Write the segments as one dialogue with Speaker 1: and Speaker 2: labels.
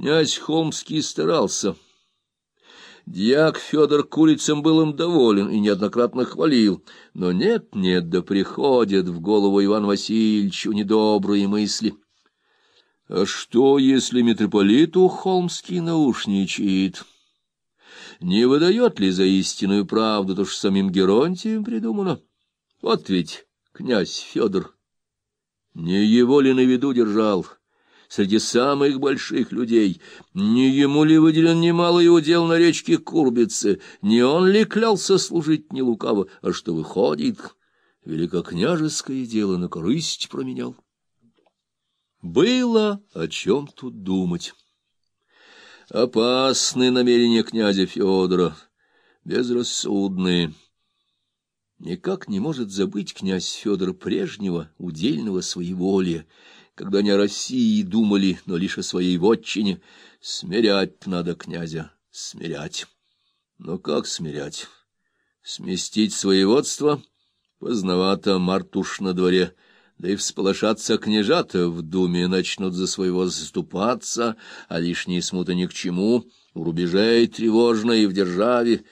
Speaker 1: Князь Холмский старался. Дьяк Федор Курицын был им доволен и неоднократно хвалил, но нет-нет, да приходят в голову Иван Васильевичу недобрые мысли. А что, если митрополиту Холмский наушничает? Не выдает ли за истинную правду то, что самим Геронтием придумано? Вот ведь князь Федор не его ли на виду держал? — среди самых больших людей. Не ему ли выделен немалый удел на речке Курбице? Не он ли клялся служить не лукаво, а что выходит? Великокняжеское дело на корысть променял. Было о чем тут думать. Опасные намерения князя Федора, безрассудные. Никак не может забыть князь Федор прежнего удельного своеволия, когда не о России думали, но лишь о своей вотчине. Смирять надо князя, смирять. Но как смирять? Сместить своеводство? Поздновато, мартуш на дворе. Да и всполошаться княжата в думе начнут за своего заступаться, а лишние смуты ни к чему. У рубежей тревожно и в державе.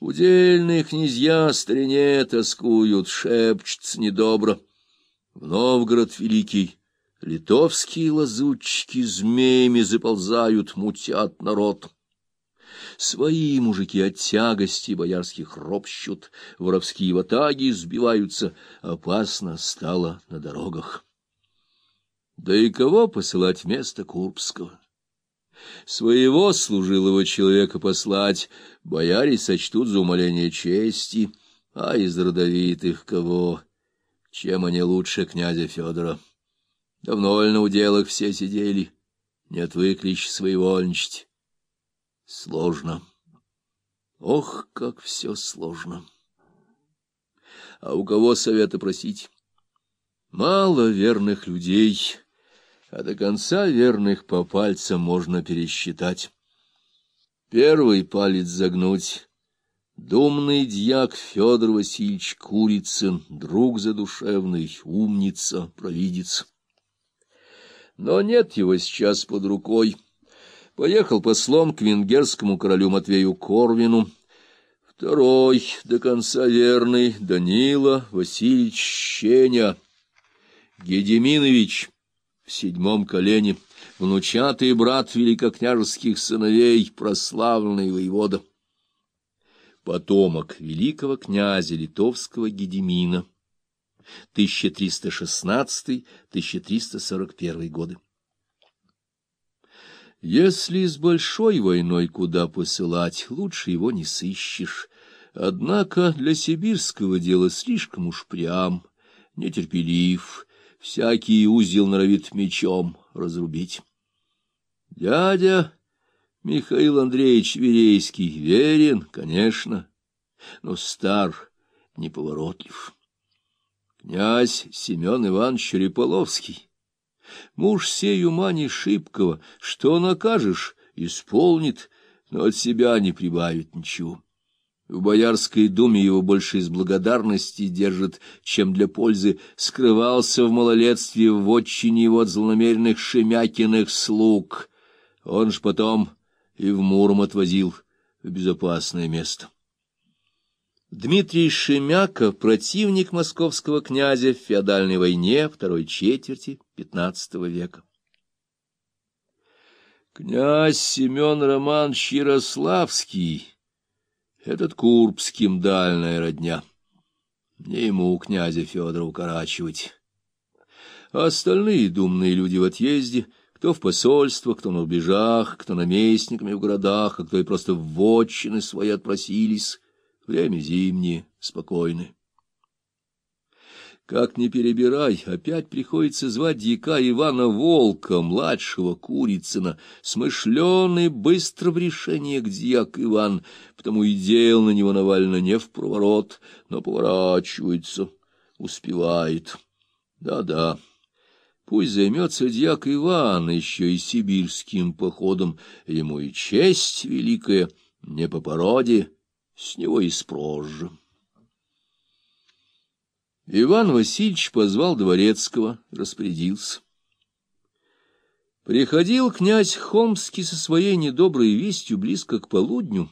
Speaker 1: Удельные князья старине тоскуют, шепчутся недобро. В Новгород великий Литовские лазутчики змеями заползают, мутят народ. Свои мужики от тягости боярских ропщут, воровские ватаги сбиваются, опасно стало на дорогах. Да и кого посылать вместо Курбского? Своего служилого человека послать бояре сочтут за умоление чести, а из родовитых кого? Чем они лучше князя Федора? Давно ли на уделах все сидели, не отвыкли еще своевольничать. Сложно. Ох, как все сложно. А у кого совета просить? Мало верных людей, а до конца верных по пальцам можно пересчитать. Первый палец загнуть. Думный дьяк Федор Васильевич Курицын, друг задушевный, умница, провидец но нет его сейчас под рукой. Поехал послом к венгерскому королю Матвею Корвину. Второй, до конца верный, Данила Васильевич Щеня, Гедеминович в седьмом колене, внучатый брат великокняжеских сыновей, прославленный воевода. Потомок великого князя литовского Гедемина. 1316-1341 годы. Если с большой войной куда посылать, лучше его не сыщешь. Однако для сибирского дела слишком уж прям, нетерпелив, всякий узел норовит мечом разрубить. Дядя Михаил Андреевич Верейский верен, конечно, но стар, неповоротлив. Князь Семен Иванович Череполовский, муж сей ума не шибкого, что накажешь, исполнит, но от себя не прибавит ничего. В Боярской думе его больше из благодарности держит, чем для пользы, скрывался в малолетстве в отчине его от злонамеренных Шемякиных слуг. Он ж потом и в Муром отвозил в безопасное место. Дмитрий Шемяков, противник московского князя в феодальной войне второй четверти XV века. Князь Семен Роман Ярославский, этот Курбским дальняя родня, не ему князя Федора укорачивать. А остальные думные люди в отъезде, кто в посольствах, кто на рубежах, кто наместниками в городах, а кто и просто в вотчины свои отпросились, Время зимнее, спокойное. Как ни перебирай, опять приходится звать дьяка Ивана Волка, младшего Курицына, смышленый быстро в решениях дьяк Иван, потому и дел на него навально не в проворот, но поворачивается, успевает. Да-да, пусть займется дьяк Иван еще и сибирским походом, ему и честь великая, не по породе, с него и спрожжем. Иван Васильевич позвал Дворецкого, распорядился. Приходил князь Холмский со своей недоброй вестью близко к полудню,